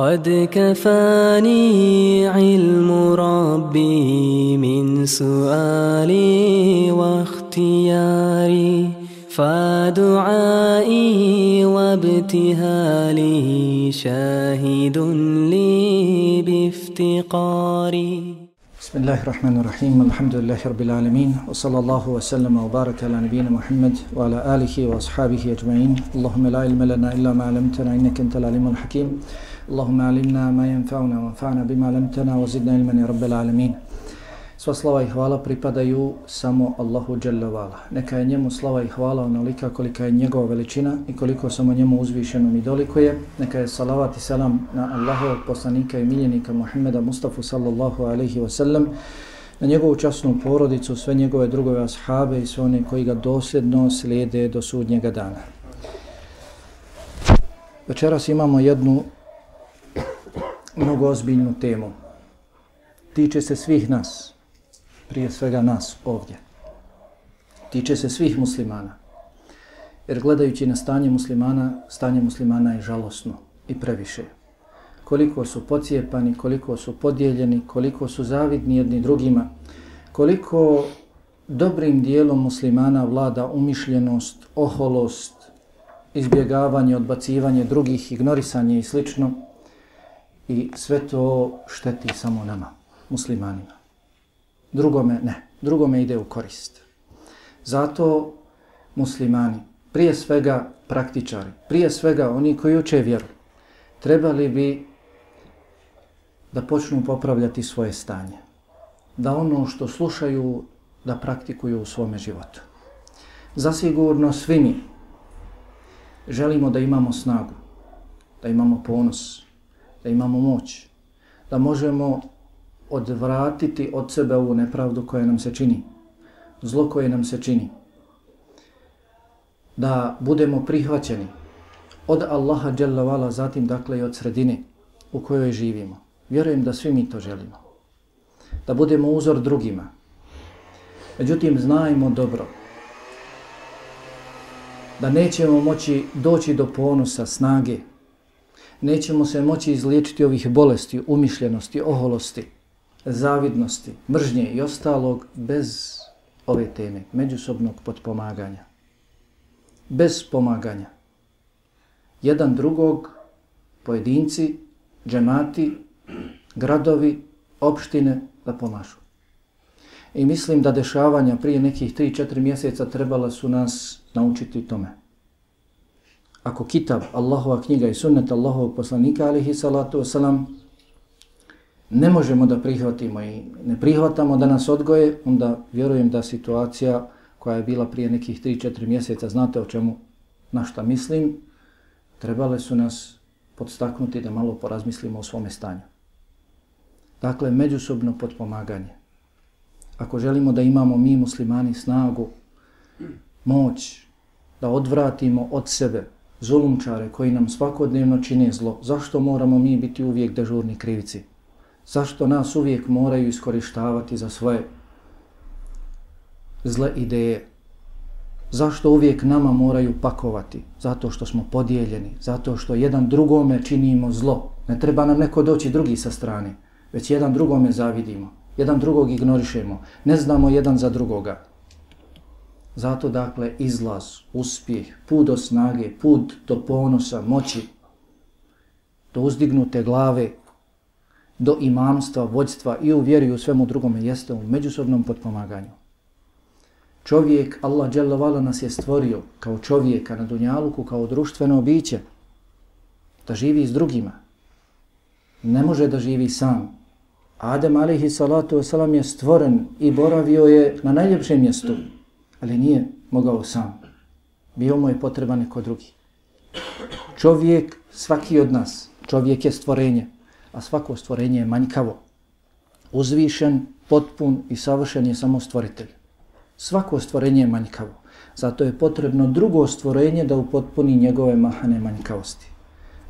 قد كفاني علم ربي من سؤالي واختياري فدعائي وابتهالي شاهد لي بافتقاري. بسم الله الرحمن الرحيم الحمد لله رب العالمين وصلى الله وسلم وبارك على نبينا محمد وعلى آله وأصحابه أجمعين. اللهم لا علم لنا إلا ما علمتنا إنك أنت العليم الحكيم. اللهم علمنا ما ينفعنا وانفعنا بما علمتنا وزدنا علما يا رب العالمين Sva slava i hvala pripadaju samo Allahu Jalla Vala. Neka je njemu slava i hvala onolika kolika je njegova veličina i koliko samo njemu uzvišeno mi dolikuje. Neka je salavat i salam na Allahovog poslanika i miljenika Muhammeda Mustafa sallallahu alaihi wa sallam, na njegovu časnu porodicu, sve njegove drugove ashabe i sve one koji ga dosljedno slijede do sudnjega dana. Večeras imamo jednu mnogo ozbiljnu temu. Tiče se svih nas, prije svega nas ovdje. Tiče se svih muslimana. Jer gledajući na stanje muslimana, stanje muslimana je žalosno i previše. Koliko su pocijepani, koliko su podijeljeni, koliko su zavidni jedni drugima, koliko dobrim dijelom muslimana vlada umišljenost, oholost, izbjegavanje, odbacivanje drugih, ignorisanje i slično. I sve to šteti samo nama, muslimanima drugome ne, drugome ide u korist. Zato muslimani, prije svega praktičari, prije svega oni koji uče vjeru, trebali bi da počnu popravljati svoje stanje. Da ono što slušaju, da praktikuju u svome životu. Zasigurno svi mi želimo da imamo snagu, da imamo ponos, da imamo moć, da možemo odvratiti od sebe ovu nepravdu koja nam se čini, zlo koje nam se čini, da budemo prihvaćeni od Allaha dželavala, zatim dakle i od sredine u kojoj živimo. Vjerujem da svi mi to želimo. Da budemo uzor drugima. Međutim, znajmo dobro da nećemo moći doći do ponosa, snage, nećemo se moći izliječiti ovih bolesti, umišljenosti, oholosti, zavidnosti, mržnje i ostalog bez ove teme, međusobnog podpomaganja. Bez pomaganja. Jedan drugog, pojedinci, džemati, gradovi, opštine da pomažu. I mislim da dešavanja prije nekih 3-4 mjeseca trebala su nas naučiti tome. Ako kitab Allahova knjiga i sunnet Allahovog poslanika alihi salatu wasalam ne možemo da prihvatimo i ne prihvatamo da nas odgoje, onda vjerujem da situacija koja je bila prije nekih 3-4 mjeseca, znate o čemu, na šta mislim, trebale su nas podstaknuti da malo porazmislimo o svome stanju. Dakle, međusobno podpomaganje. Ako želimo da imamo mi muslimani snagu, moć, da odvratimo od sebe zulumčare koji nam svakodnevno čine zlo, zašto moramo mi biti uvijek dežurni krivici? Zašto nas uvijek moraju iskorištavati za svoje zle ideje? Zašto uvijek nama moraju pakovati? Zato što smo podijeljeni, zato što jedan drugome činimo zlo. Ne treba nam neko doći drugi sa strane, već jedan drugome zavidimo, jedan drugog ignorišemo, ne znamo jedan za drugoga. Zato dakle izlaz, uspjeh, put do snage, put do ponosa, moći, do uzdignute glave, do imamstva, vođstva i u vjeri u svemu drugome jeste u međusobnom potpomaganju. Čovjek, Allah dželovala nas je stvorio kao čovjeka na dunjaluku, kao društveno biće, da živi s drugima. Ne može da živi sam. Adem alihi salatu wasalam je stvoren i boravio je na najljepšem mjestu, ali nije mogao sam. Bio mu je potreban neko drugi. Čovjek, svaki od nas, čovjek je stvorenje, a svako stvorenje je manjkavo. Uzvišen, potpun i savršen je samo stvoritelj. Svako stvorenje je manjkavo. Zato je potrebno drugo stvorenje da upotpuni njegove mahane manjkavosti.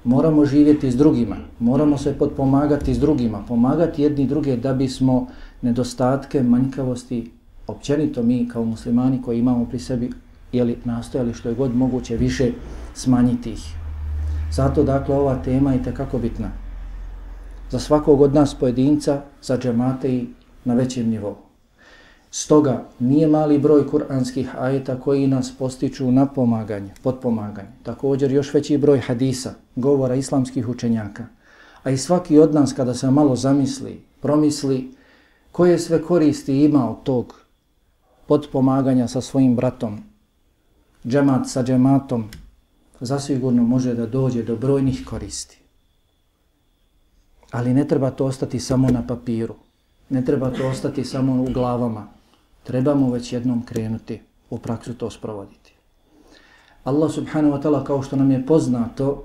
Moramo živjeti s drugima, moramo se potpomagati s drugima, pomagati jedni druge da bismo nedostatke, manjkavosti, općenito mi kao muslimani koji imamo pri sebi, jeli nastojali što je god moguće više smanjiti ih. Zato dakle ova tema je tekako bitna za svakog od nas pojedinca, za džemate i na većem nivou. Stoga nije mali broj kuranskih ajeta koji nas postiču na pomaganje, potpomaganje. Također još veći broj hadisa, govora islamskih učenjaka. A i svaki od nas kada se malo zamisli, promisli koje sve koristi ima od tog potpomaganja sa svojim bratom, džemat sa džematom, zasigurno može da dođe do brojnih koristi. Ali ne treba to ostati samo na papiru. Ne treba to ostati samo u glavama. Trebamo već jednom krenuti u praksu to sprovoditi. Allah subhanahu wa ta'ala kao što nam je poznato,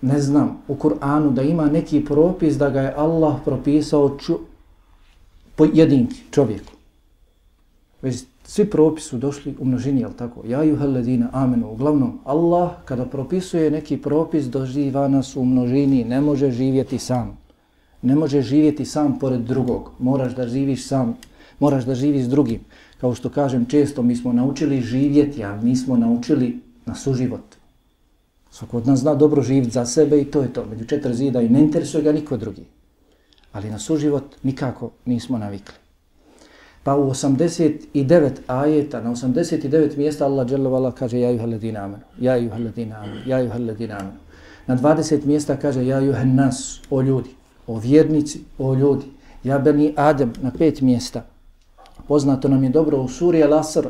ne znam u Kur'anu da ima neki propis da ga je Allah propisao ču, po jedinki čovjeku. Već svi propisi su došli u množini, jel tako? Ja ju heledina, amenu. Uglavnom, Allah kada propisuje neki propis, doživa nas u množini, ne može živjeti sam. Ne može živjeti sam pored drugog. Moraš da živiš sam, moraš da živiš s drugim. Kao što kažem često, mi smo naučili živjeti, a nismo naučili na suživot. Svako od nas zna dobro živjeti za sebe i to je to. Među četiri zida i ne interesuje ga niko drugi. Ali na suživot nikako nismo navikli. Pa u 89 ajeta, na 89 mjesta Allah dželovala kaže Ja juha ladina amenu, ja juha ladina amenu, ja juha ladina amenu. Na 20 mjesta kaže Ja juha nas, o ljudi, o vjernici, o ljudi. Ja beni Adem na pet mjesta. Poznato nam je dobro u suri Al-Asr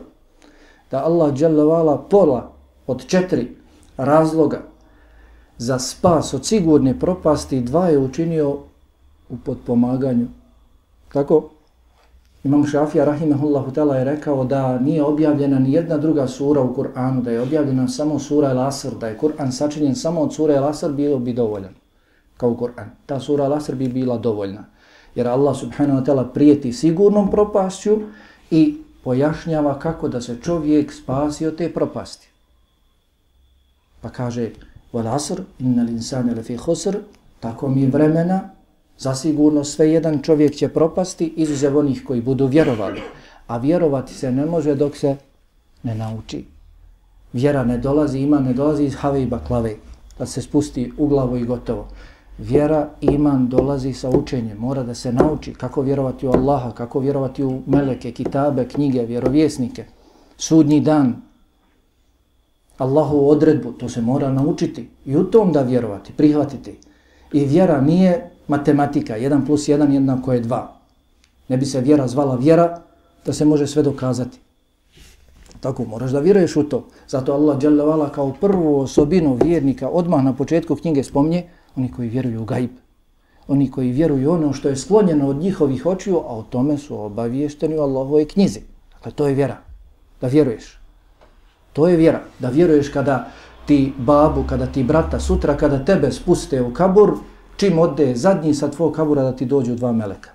da Allah dželovala pola od četiri razloga za spas od sigurne propasti dva je učinio u podpomaganju. Tako? Imam Šafija rahimehullahu ta'ala je rekao da nije objavljena ni jedna druga sura u Kur'anu, da je objavljena samo sura El Asr, da je Kur'an sačinjen samo od sura El Asr, bilo bi dovoljan kao Kur'an. Ta sura El Asr bi bila dovoljna. Jer Allah subhanahu wa ta'ala prijeti sigurnom propašću i pojašnjava kako da se čovjek spasi od te propasti. Pa kaže, Wal Asr, innal insane lefi khusr, tako mi vremena, Zasigurno sve jedan čovjek će propasti izuzev onih koji budu vjerovali. A vjerovati se ne može dok se ne nauči. Vjera ne dolazi, ima ne dolazi iz have i baklave. Da se spusti u glavu i gotovo. Vjera, iman dolazi sa učenjem. Mora da se nauči kako vjerovati u Allaha, kako vjerovati u meleke, kitabe, knjige, vjerovjesnike. Sudnji dan, Allahovu odredbu, to se mora naučiti. I u tom da vjerovati, prihvatiti. I vjera nije matematika, 1 plus 1 jednako je 2. Ne bi se vjera zvala vjera da se može sve dokazati. Tako, moraš da vjeruješ u to. Zato Allah dželjavala kao prvu osobinu vjernika odmah na početku knjige spomnje oni koji vjeruju u gaib. Oni koji vjeruju ono što je sklonjeno od njihovih očiju, a o tome su obaviješteni u Allahove knjizi. Dakle, to je vjera. Da vjeruješ. To je vjera. Da vjeruješ kada ti babu, kada ti brata, sutra kada tebe spuste u kabur, čim ode zadnji sa tvoj kabura da ti dođu dva meleka.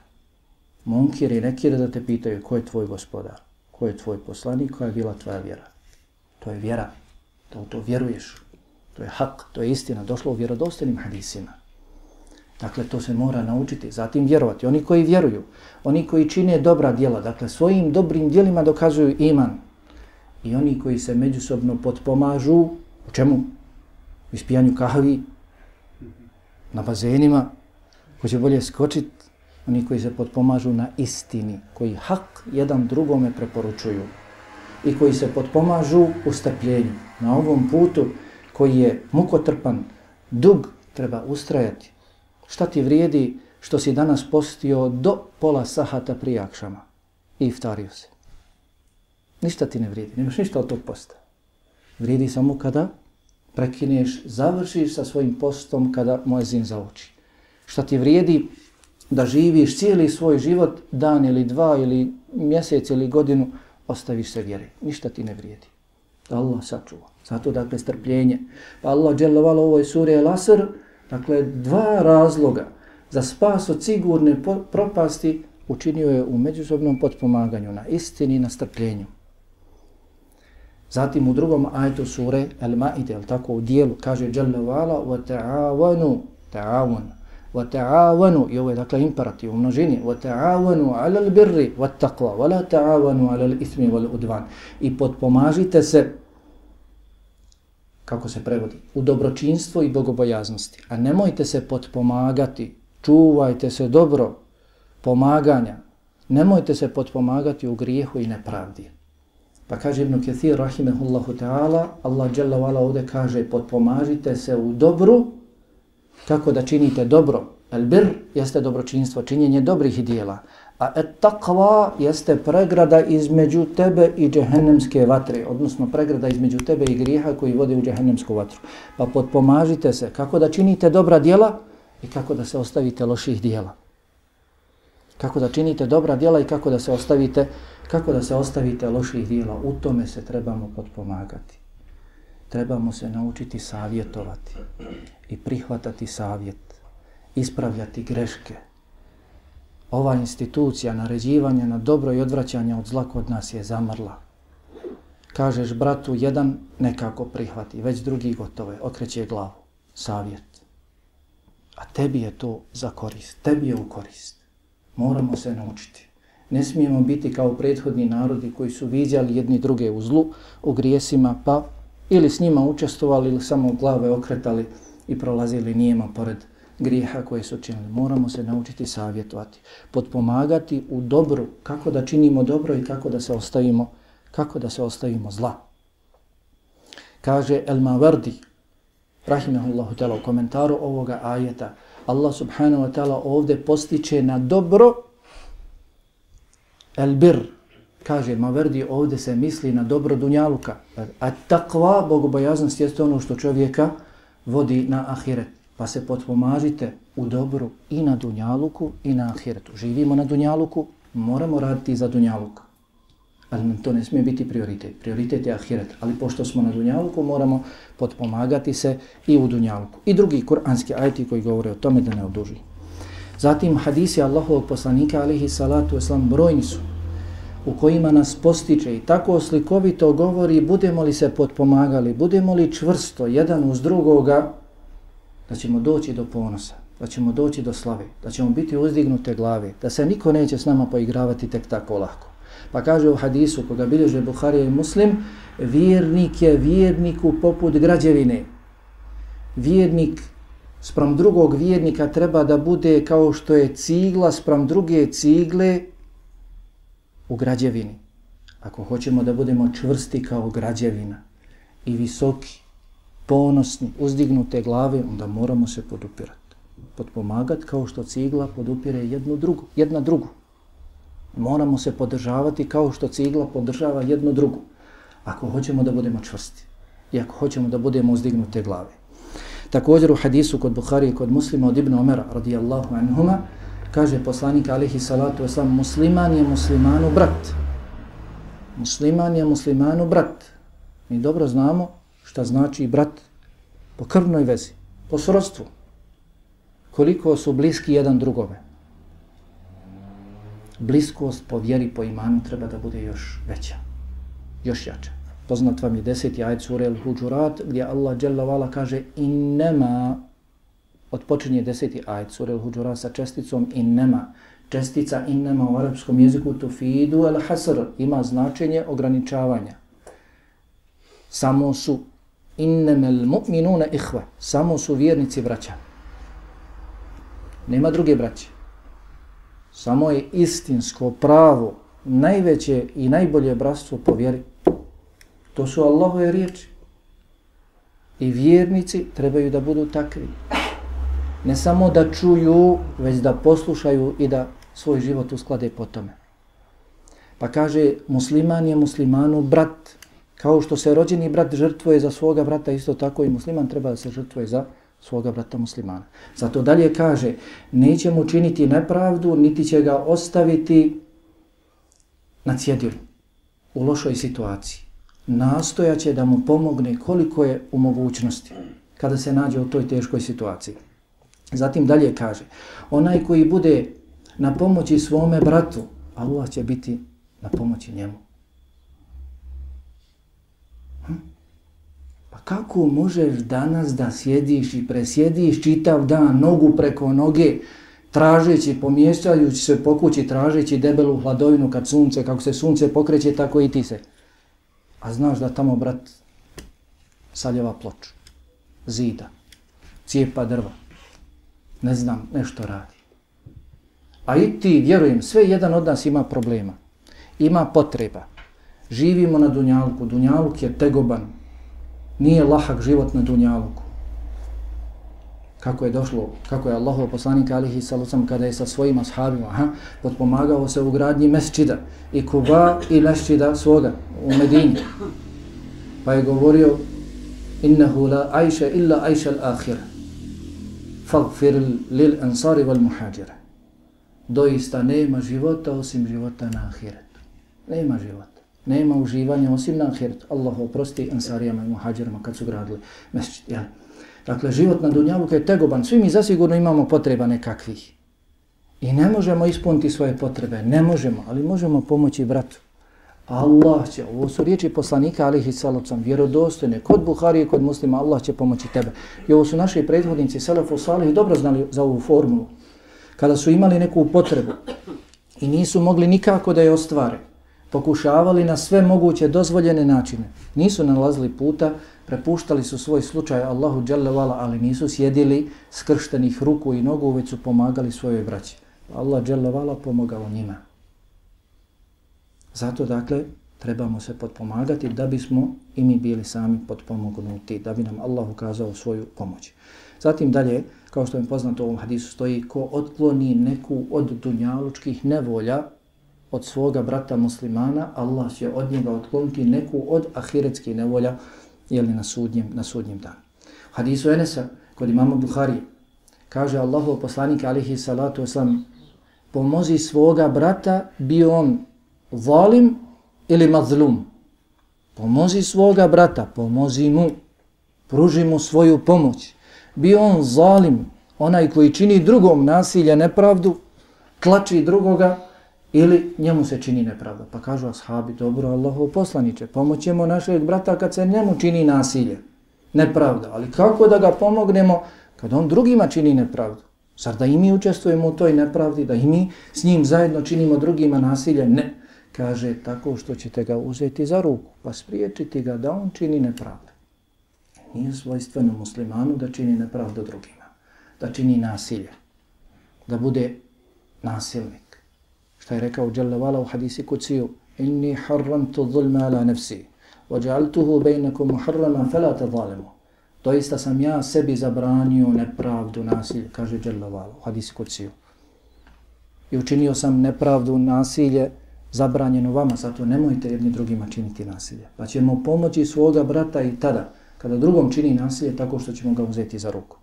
Munkir i nekir da te pitaju ko je tvoj gospodar, ko je tvoj poslanik, koja je bila tvoja vjera. To je vjera, to, to vjeruješ. To je hak, to je istina, došlo u vjerodostanim hadisima. Dakle, to se mora naučiti, zatim vjerovati. Oni koji vjeruju, oni koji čine dobra djela, dakle, svojim dobrim djelima dokazuju iman. I oni koji se međusobno potpomažu, u čemu? U ispijanju kahvi, na bazenima, ko će bolje skočit, oni koji se potpomažu na istini, koji hak jedan drugome preporučuju i koji se potpomažu u strpljenju. Na ovom putu koji je mukotrpan, dug, treba ustrajati. Šta ti vrijedi što si danas postio do pola sahata prije akšama i iftario se? Ništa ti ne vrijedi, nemaš ništa od tog posta. Vrijedi samo kada prekineš, završiš sa svojim postom kada muezin zauči. Šta ti vrijedi da živiš cijeli svoj život, dan ili dva ili mjesec ili godinu, ostaviš se vjeri. Ništa ti ne vrijedi. Da Allah sačuva. Zato dakle strpljenje. Pa Allah u ovoj suri El Asr, dakle dva razloga za spas od sigurne propasti učinio je u međusobnom potpomaganju na istini i na strpljenju. Zatim u drugom ajetu sure Al-Ma'ide, al tako u dijelu, kaže Jalla wa'ala wa ta'awanu, ta'awan, wa ta'awanu, i ovo je dakle imperativ u množini, wa ta'awanu ala al-birri wa taqwa, wa la ta'awanu ala al-ithmi wa al-udvan. I potpomažite se, kako se prevodi, u dobročinstvo i bogobojaznosti. A nemojte se potpomagati čuvajte se dobro pomaganja. Nemojte se potpomagati u grijehu i nepravdi. Pa kaže Ibn Kathir, rahimehullahu ta'ala, Allah dželle vala ovde kaže, potpomažite se u dobru, kako da činite dobro. El bir jeste dobročinstvo, činjenje dobrih dijela. A et takva jeste pregrada između tebe i džehennemske vatre, odnosno pregrada između tebe i griha koji vode u džehennemsku vatru. Pa potpomažite se kako da činite dobra dijela i kako da se ostavite loših dijela. Kako da činite dobra dijela i kako da se ostavite kako da se ostavite loših dijela. U tome se trebamo potpomagati. Trebamo se naučiti savjetovati i prihvatati savjet, ispravljati greške, ova institucija naređivanja na dobro i odvraćanje od zla kod nas je zamrla. Kažeš bratu jedan nekako prihvati, već drugi gotove, okreće glavu, savjet. A tebi je to za korist, tebi je u korist. Moramo se naučiti. Ne smijemo biti kao prethodni narodi koji su viđali jedni druge u zlu, u grijesima, pa ili s njima učestovali ili samo glave okretali i prolazili nijema pored grijeha koje su činili. Moramo se naučiti savjetovati, podpomagati u dobru, kako da činimo dobro i kako da se ostavimo, kako da se ostavimo zla. Kaže El Mavardi, rahimahullahu ta'ala, u komentaru ovoga ajeta, Allah subhanahu wa ta'ala ovde postiče na dobro El Bir, kaže Maverdi, ovde se misli na dobro dunjaluka. A takva, bogobojaznost, jeste ono što čovjeka vodi na ahiret pa se potpomažite u dobru i na Dunjaluku i na Ahiretu. Živimo na Dunjaluku, moramo raditi za Dunjaluk. Ali to ne smije biti prioritet. Prioritet je Ahiret. Ali pošto smo na Dunjaluku, moramo potpomagati se i u Dunjaluku. I drugi kuranski ajti koji govore o tome da ne oduži. Zatim hadisi Allahovog poslanika, alihi salatu eslam brojni su u kojima nas postiče i tako slikovito govori budemo li se potpomagali, budemo li čvrsto jedan uz drugoga, da ćemo doći do ponosa, da ćemo doći do slave, da ćemo biti uzdignute glave, da se niko neće s nama poigravati tek tako lako. Pa kaže u hadisu koga bilježe Buharija i Muslim, vjernik je vjerniku poput građevine. Vjernik sprem drugog vjernika treba da bude kao što je cigla sprem druge cigle u građevini. Ako hoćemo da budemo čvrsti kao građevina i visoki, ponosni, uzdignute glave, onda moramo se podupirati. Podpomagati kao što cigla podupire jednu drugu, jedna drugu. Moramo se podržavati kao što cigla podržava jednu drugu. Ako hoćemo da budemo čvrsti i ako hoćemo da budemo uzdignute glave. Također u hadisu kod Buhari i kod muslima od Ibn Omera radijallahu anhuma kaže poslanik alihi salatu wasalam musliman je muslimanu brat. Musliman je muslimanu brat. Mi dobro znamo šta znači brat po krvnoj vezi, po srodstvu. Koliko su bliski jedan drugome. Bliskost po vjeri, po imanu treba da bude još veća, još jača. Poznat vam je deseti ajed sura Al-Huđurat gdje Allah Jalla Vala kaže innema odpočinje deseti ajed sura Al-Huđurat sa česticom innema. Čestica innema u arapskom jeziku tufidu al-hasr ima značenje ograničavanja. Samo su innemel mu'minuna ihva. Samo su vjernici braća. Nema druge braće. Samo je istinsko pravo, najveće i najbolje bratstvo po vjeri. To su Allahove riječi. I vjernici trebaju da budu takvi. Ne samo da čuju, već da poslušaju i da svoj život usklade po tome. Pa kaže, musliman je muslimanu brat, Kao što se rođeni brat žrtvuje za svoga brata, isto tako i musliman treba da se žrtvuje za svoga brata muslimana. Zato dalje kaže, neće mu činiti nepravdu, niti će ga ostaviti na cjedilu, u lošoj situaciji. Nastojaće da mu pomogne koliko je u mogućnosti kada se nađe u toj teškoj situaciji. Zatim dalje kaže, onaj koji bude na pomoći svome bratu, Allah će biti na pomoći njemu. Hm? Pa kako možeš danas da sjediš i presjediš čitav dan nogu preko noge, tražeći, pomješćajući se po kući, tražeći debelu hladovinu kad sunce, kako se sunce pokreće, tako i ti se. A znaš da tamo brat saljeva ploču, zida, cijepa drva, ne znam, nešto radi. A i ti, vjerujem, sve jedan od nas ima problema. Ima potreba. Živimo na Dunjaluku. Dunjaluk je tegoban. Nije lahak život na Dunjaluku. Kako je došlo, kako je Allahov poslanik alihi sallam kada je sa svojim ashabima ha, potpomagao se u gradnji mesčida i kuba i mesčida svoga u Medini. Pa je govorio innahu la ajše illa ajše al-akhira fagfir lil ansari wal muhađira. Doista nema života osim života na ahiretu. Nema života. Nema uživanja osim na ahiretu. Allah oprosti ansarijama i muhađirama kad su gradili mesečit. Ja. Dakle, život na Dunjaluku je tegoban. Svi mi zasigurno imamo potreba nekakvih. I ne možemo ispuniti svoje potrebe. Ne možemo, ali možemo pomoći bratu. Allah će, ovo su riječi poslanika alihi salacom, vjerodostojne, kod Buhari i kod muslima, Allah će pomoći tebe. I ovo su naši prethodnici, Salafu Salih, dobro znali za ovu formulu. Kada su imali neku potrebu i nisu mogli nikako da je ostvare, pokušavali na sve moguće dozvoljene načine. Nisu nalazili puta, prepuštali su svoj slučaj Allahu Vala, ali nisu sjedili skrštenih ruku i nogu, već su pomagali svojoj braći. Allah Vala pomogao njima. Zato, dakle, trebamo se potpomagati da bismo i mi bili sami potpomognuti, da bi nam Allah ukazao svoju pomoć. Zatim dalje, kao što je poznato u ovom hadisu, stoji ko otkloni neku od dunjalučkih nevolja od svoga brata muslimana, Allah će od njega otkloniti neku od ahiretskih nevolja jeli na sudnjem, na sudnjem danu. U hadisu Enesa, kod imama Buhari, kaže Allahu poslanik alihi salatu wasalam, pomozi svoga brata, bio on zalim ili mazlum. Pomozi svoga brata, pomozi mu, pruži mu svoju pomoć. Bio on zalim, onaj koji čini drugom nasilje, nepravdu, tlači drugoga ili njemu se čini nepravda. Pa kažu ashabi, dobro, Allahov poslaniće, pomoćemo našeg brata kad se njemu čini nasilje, nepravda. Ali kako da ga pomognemo kad on drugima čini nepravdu? Zar da i mi učestvujemo u toj nepravdi, da i mi s njim zajedno činimo drugima nasilje? Ne kaže tako što ćete ga uzeti za ruku, pa spriječiti ga da on čini nepravdu. Nije svojstveno muslimanu da čini nepravdu drugima, da čini nasilje, da bude nasilnik. Šta je rekao Đalevala u hadisi kuciju? Inni harramtu zulma ala nefsi, vajaltuhu muharraman harrama felate zalimu. Doista sam ja sebi zabranio nepravdu, nasilje, kaže Đalevala u hadisi kuciju. I učinio sam nepravdu, nasilje, zabranjeno vama, zato nemojte jedni drugima činiti nasilje. Pa ćemo pomoći svoga brata i tada, kada drugom čini nasilje, tako što ćemo ga uzeti za ruku.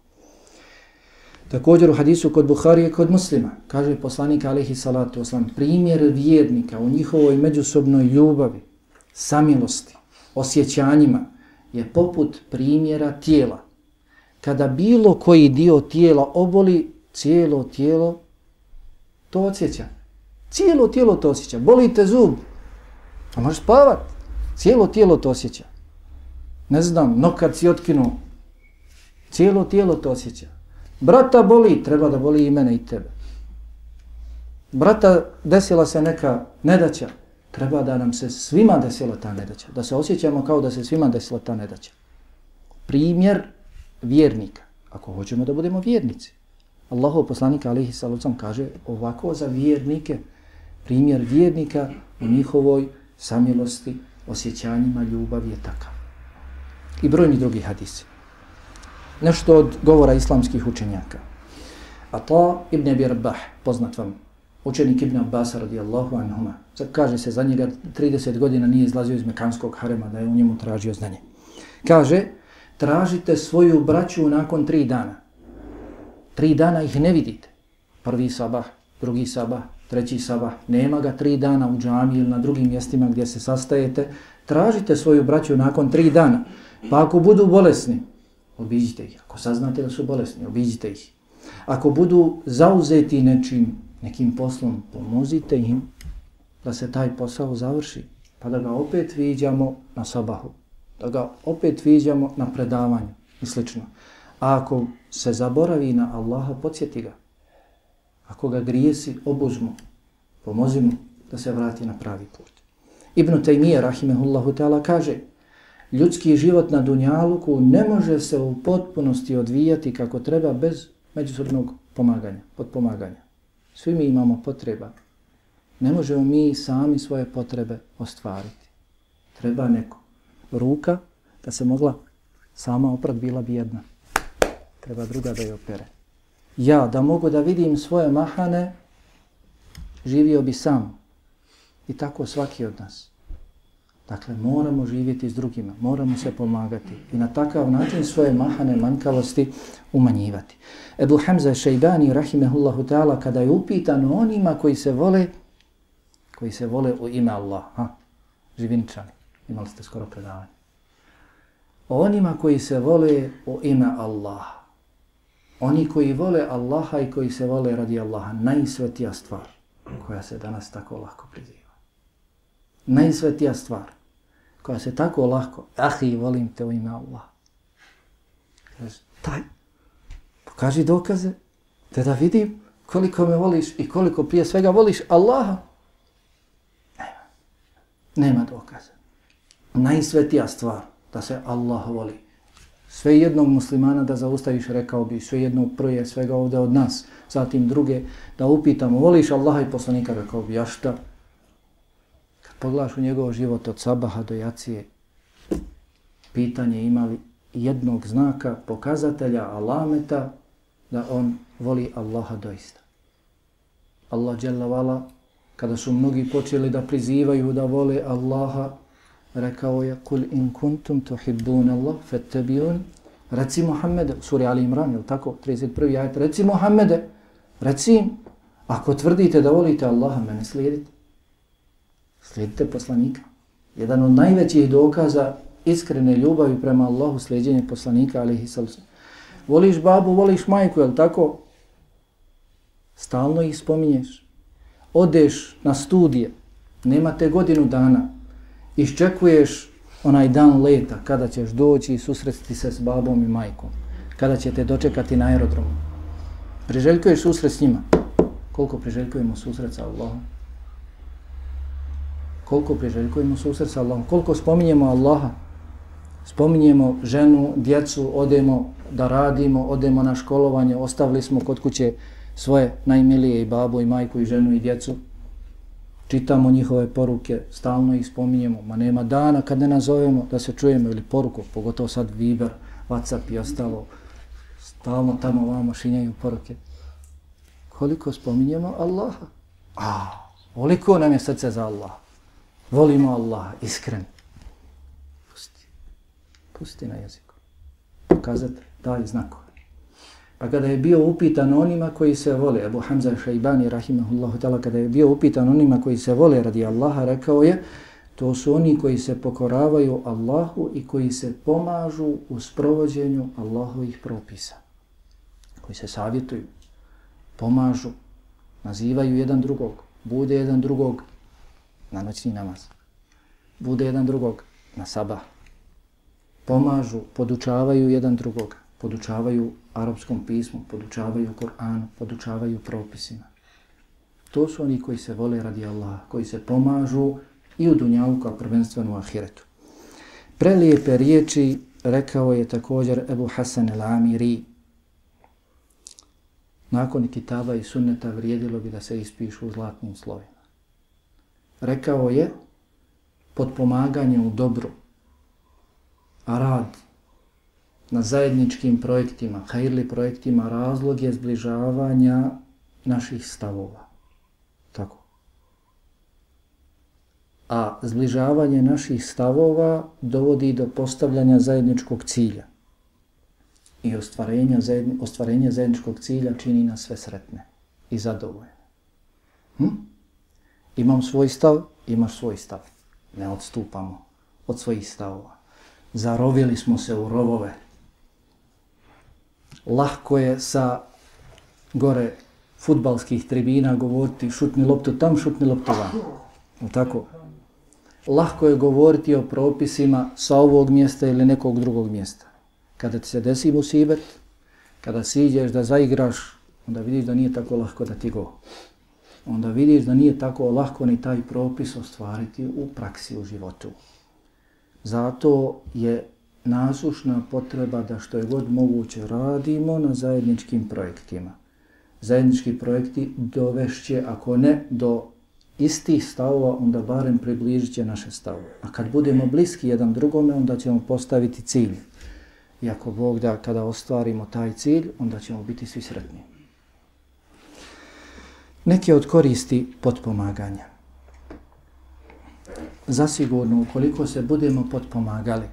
Također u hadisu kod Buharije kod muslima, kaže poslanik alihi salatu oslam, primjer vjernika u njihovoj međusobnoj ljubavi, samilosti, osjećanjima, je poput primjera tijela. Kada bilo koji dio tijela oboli, cijelo tijelo to osjeća. Cijelo tijelo to osjeća. Boli te zub. A možeš spavat. Cijelo tijelo to osjeća. Ne znam, no kad si otkinuo. Cijelo tijelo to osjeća. Brata boli, treba da boli i mene i tebe. Brata desila se neka nedaća. Treba da nam se svima desila ta nedaća. Da se osjećamo kao da se svima desila ta nedaća. Primjer vjernika. Ako hoćemo da budemo vjernici. Allahov poslanik alihi salucam kaže ovako za vjernike primjer vjernika u njihovoj samilosti, osjećanjima, ljubavi je takav. I brojni drugi hadisi. Nešto od govora islamskih učenjaka. A to Ibn Abi Rabah, poznat vam, učenik Ibn Abbas radijallahu anhuma. Kaže se za njega 30 godina nije izlazio iz Mekanskog harema da je u njemu tražio znanje. Kaže, tražite svoju braću nakon tri dana. Tri dana ih ne vidite. Prvi sabah, drugi sabah, treći sabah, nema ga tri dana u džami ili na drugim mjestima gdje se sastajete, tražite svoju braću nakon tri dana. Pa ako budu bolesni, obiđite ih. Ako saznate da su bolesni, obiđite ih. Ako budu zauzeti nečim, nekim poslom, pomozite im da se taj posao završi. Pa da ga opet viđamo na sabahu. Da ga opet viđamo na predavanju i slično. A ako se zaboravi na Allaha, podsjeti ga. Ako ga grijesi, obuzmu, pomozi mu da se vrati na pravi put. Ibn Taymiye, rahimehullahu ta'ala, kaže ljudski život na Dunjaluku ne može se u potpunosti odvijati kako treba bez međusobnog pomaganja, podpomaganja. Svi mi imamo potreba. Ne možemo mi sami svoje potrebe ostvariti. Treba neko. Ruka, da se mogla sama oprat, bila bi jedna. Treba druga da je opere. Ja, da mogu da vidim svoje mahane, živio bi sam. I tako svaki od nas. Dakle, moramo živjeti s drugima, moramo se pomagati i na takav način svoje mahane manjkavosti umanjivati. Ebu Hamza Šeibani, rahimehullahu ta'ala, kada je upitan onima koji se vole, koji se vole u ime Allah, ha? živinčani, imali ste skoro predavanje. Onima koji se vole u ime Allah, oni koji vole Allaha i koji se vole radi Allaha, najsvetija stvar koja se danas tako lako priziva najsvetija stvar koja se tako lako, ahi, volim te u ime Allah. Kaže, taj, pokaži dokaze, te da vidim koliko me voliš i koliko prije svega voliš Allaha. Nema. Nema dokaza. Najsvetija stvar da se Allah voli. Sve jednog muslimana da zaustaviš, rekao bi, sve jednog prije svega ovdje od nas, zatim druge, da upitamo, voliš Allaha i poslanika, rekao bi, ja šta? Pogledaš u njegov život od sabaha do jacije, pitanje imali jednog znaka, pokazatelja, alameta, da on voli Allaha doista. Allah dželavala, kada su mnogi počeli da prizivaju da vole Allaha, rekao je, kul in kuntum tuhibbun Allah, fettebiun, reci Muhammede, suri Ali Imran, je tako, 31. ajet, reci Muhammede, reci im, ako tvrdite da volite Allaha, mene slijedite. Slijedite poslanika. Jedan od najvećih dokaza iskrene ljubavi prema Allahu slijedjenje poslanika, alihi sallam. Voliš babu, voliš majku, je tako? Stalno ih spominješ. Odeš na studije, nema te godinu dana, iščekuješ onaj dan leta, kada ćeš doći i susresti se s babom i majkom, kada će te dočekati na aerodromu. Priželjkuješ susret s njima. Koliko priželjkujemo susret sa Allahom? Koliko priželjkujemo susret sa Allahom, koliko spominjemo Allaha, spominjemo ženu, djecu, odemo da radimo, odemo na školovanje, ostavili smo kod kuće svoje najmilije i babu i majku i ženu i djecu, čitamo njihove poruke, stalno ih spominjemo, ma nema dana kad ne nazovemo da se čujemo ili poruku, pogotovo sad Viber, Whatsapp i ostalo, stalno tamo vamo šinjaju poruke. Koliko spominjemo Allaha? A, koliko nam je srce za Allaha? Volimo Allah, iskren. Pusti. Pusti na jeziku. Pokazati, daj znakove. Pa kada je bio upitan onima koji se vole, Abu Hamza Šajbani, rahimahullahu ta'ala, kada je bio upitan onima koji se vole radi Allaha, rekao je, to su oni koji se pokoravaju Allahu i koji se pomažu u sprovođenju Allahovih propisa. Koji se savjetuju, pomažu, nazivaju jedan drugog, bude jedan drugog na noćni namaz. Bude jedan drugog na sabah. Pomažu, podučavaju jedan drugog. Podučavaju arapskom pismu, podučavaju Koranu, podučavaju propisima. To su oni koji se vole radi Allaha, koji se pomažu i u dunjavu kao prvenstveno u ahiretu. Prelijepe riječi rekao je također Ebu Hasan el-Amiri. Nakon kitaba i sunneta vrijedilo bi da se ispišu zlatnim slovima rekao je podpomaganje u dobru, a rad na zajedničkim projektima, hajrli projektima, razlog je zbližavanja naših stavova. Tako. A zbližavanje naših stavova dovodi do postavljanja zajedničkog cilja. I ostvarenja, zajedni, ostvarenje zajedničkog cilja čini nas sve sretne i zadovoljne. Hm? Imam svoj stav, imaš svoj stav. Ne odstupamo od svojih stavova. Zarovili smo se u rovove. Lahko je sa gore futbalskih tribina govoriti šutni loptu tam, šutni loptu van. O tako? Lahko je govoriti o propisima sa ovog mjesta ili nekog drugog mjesta. Kada ti se desi musibet, kada siđeš da zaigraš, onda vidiš da nije tako lahko da ti go onda vidiš da nije tako lahko ni taj propis ostvariti u praksi, u životu. Zato je nasušna potreba da što je god moguće radimo na zajedničkim projektima. zajednički projekti dovešće, ako ne do istih stavova, onda barem približit će naše stavove. A kad budemo bliski jedan drugome, onda ćemo postaviti cilj. I ako Bog da, kada ostvarimo taj cilj, onda ćemo biti svi sretni. Neke od koristi potpomaganja. Zasigurno, ukoliko se budemo potpomagali,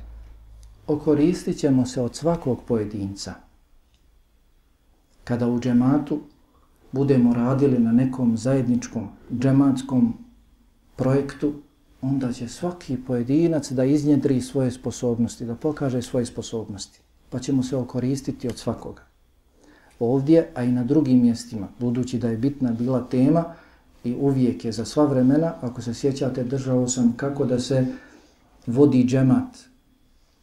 okoristit ćemo se od svakog pojedinca. Kada u džematu budemo radili na nekom zajedničkom džematskom projektu, onda će svaki pojedinac da iznjedri svoje sposobnosti, da pokaže svoje sposobnosti, pa ćemo se okoristiti od svakoga. Ovdje, a i na drugim mjestima, budući da je bitna bila tema i uvijek je za sva vremena, ako se sjećate, držao sam kako da se vodi džemat,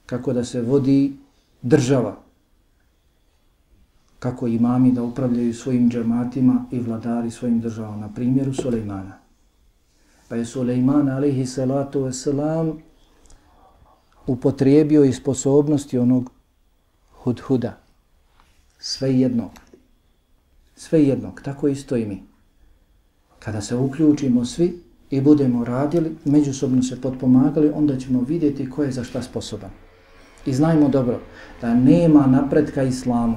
kako da se vodi država, kako imami da upravljaju svojim džematima i vladari svojim državama, na primjeru Sulejmana. Pa je Sulejman, alihi salatu wasalam, upotrijebio i sposobnosti onog hudhuda. Sve jednog. Sve jednog. Tako isto i mi. Kada se uključimo svi i budemo radili, međusobno se potpomagali, onda ćemo vidjeti ko je za šta sposoban. I znajmo dobro da nema napretka islamu,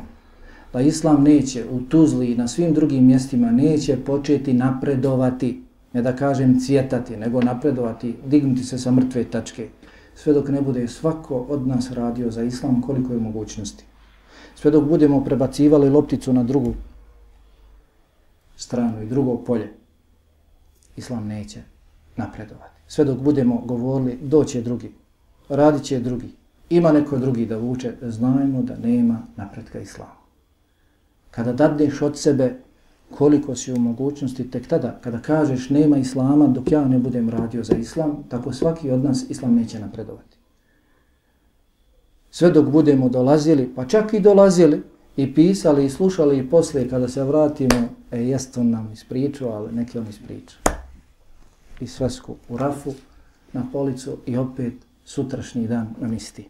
da islam neće u Tuzli i na svim drugim mjestima neće početi napredovati, ne da kažem cvjetati, nego napredovati, dignuti se sa mrtve tačke, sve dok ne bude svako od nas radio za islam koliko je mogućnosti. Sve dok budemo prebacivali lopticu na drugu stranu i drugo polje, islam neće napredovati. Sve dok budemo govorili, doće drugi, radit će drugi, ima neko drugi da vuče, znajmo da nema napretka islama. Kada dadneš od sebe koliko si u mogućnosti, tek tada, kada kažeš nema islama dok ja ne budem radio za islam, tako svaki od nas islam neće napredovati. Sve dok budemo dolazili, pa čak i dolazili, i pisali i slušali i poslije kada se vratimo, e jest on nam ispričao, ali neki on ispričao. I svesku u rafu, na policu i opet sutrašnji dan nam isti.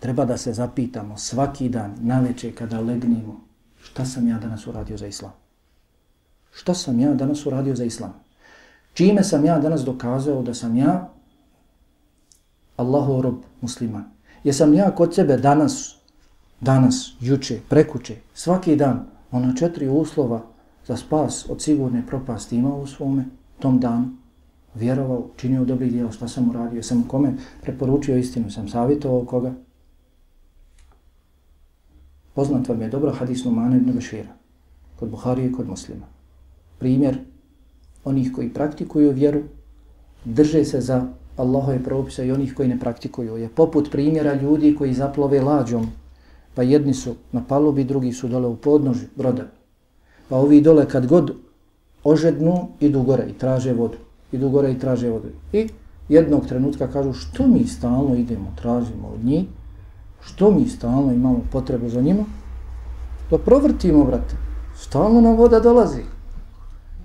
Treba da se zapitamo svaki dan, na večer kada legnimo, šta sam ja danas uradio za islam? Šta sam ja danas uradio za islam? Čime sam ja danas dokazao da sam ja Allahu rob musliman? Jesam ja kod sebe danas, danas, juče, prekuče, svaki dan, ona četiri uslova za spas od sigurne propasti imao u svome tom danu? Vjerovao, činio dobri dijel, šta sam uradio? sam kome preporučio istinu? Sam savjetovao koga? Poznat vam je dobro hadis Numana ibn Bešira, kod Buharije i kod muslima. Primjer onih koji praktikuju vjeru, drže se za Allahove propise i onih koji ne praktikuju. Je poput primjera ljudi koji zaplove lađom, pa jedni su na palubi, drugi su dole u podnožju broda. Pa ovi dole kad god ožednu, idu gore i traže vodu. Idu gore i traže vodu. I jednog trenutka kažu što mi stalno idemo, tražimo od njih, Što mi stalno imamo potrebu za njima? Da provrtimo, brate. Stalno nam voda dolazi.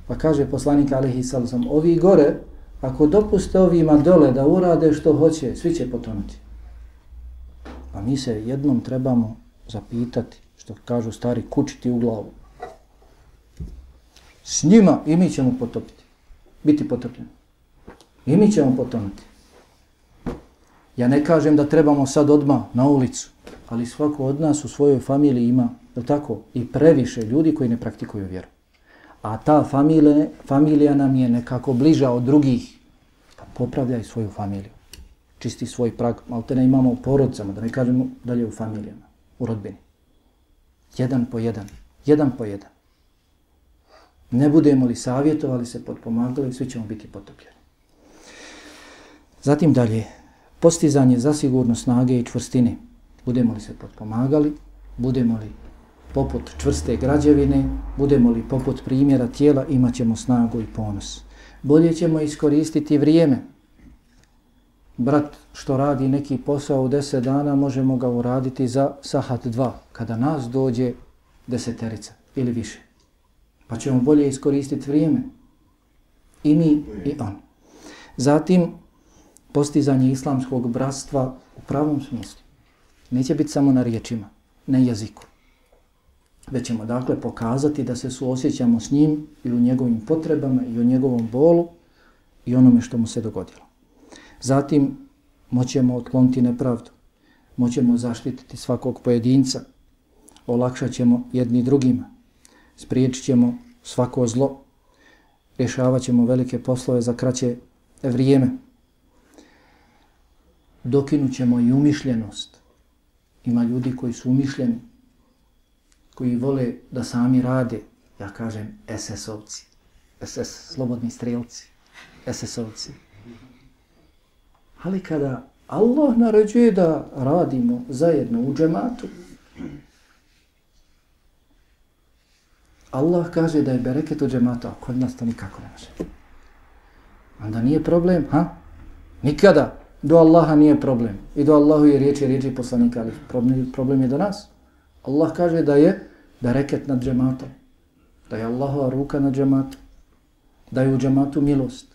Pa kaže poslanik Alihi Salzam, ovi gore, ako dopuste ovima dole da urade što hoće, svi će potonuti. A mi se jednom trebamo zapitati, što kažu stari, kučiti u glavu. S njima i mi ćemo potopiti. Biti potopljeni. I mi ćemo potonuti. Ja ne kažem da trebamo sad odma na ulicu, ali svako od nas u svojoj familiji ima, je tako, i previše ljudi koji ne praktikuju vjeru. A ta familija, familija nam je nekako bliža od drugih, pa popravljaj svoju familiju. Čisti svoj prag, malo te ne imamo u porodcama, da ne kažemo dalje u familijama, u rodbini. Jedan po jedan, jedan po jedan. Ne budemo li savjetovali se, podpomagali, svi ćemo biti potopljeni. Zatim dalje, postizanje zasigurno snage i čvrstine. Budemo li se podpomagali, budemo li poput čvrste građevine, budemo li poput primjera tijela, imat ćemo snagu i ponos. Bolje ćemo iskoristiti vrijeme. Brat što radi neki posao u deset dana, možemo ga uraditi za sahat dva, kada nas dođe deseterica ili više. Pa ćemo bolje iskoristiti vrijeme. I mi i on. Zatim, postizanje islamskog bratstva u pravom smislu. Neće biti samo na riječima, na jeziku već ćemo dakle pokazati da se suosjećamo s njim i u njegovim potrebama i u njegovom bolu i onome što mu se dogodilo. Zatim moćemo otkloniti nepravdu, moćemo zaštititi svakog pojedinca, olakšat ćemo jedni drugima, spriječit ćemo svako zlo, rješavat ćemo velike poslove za kraće vrijeme, dokinut ćemo i umišljenost. Ima ljudi koji su umišljeni, koji vole da sami rade, ja kažem SS-ovci, SS, slobodni strelci, SS-ovci. Ali kada Allah naređuje da radimo zajedno u džematu, Allah kaže da je bereket u džematu, a kod nas to nikako ne može. Onda nije problem, ha? Nikada. Do Allaha nije problem. I do Allahu je riječi, riječi poslanika, ali problem, problem je do nas. Allah kaže da je bereket nad džematom. Da je Allahova ruka nad džematom. Da je u džematu milost.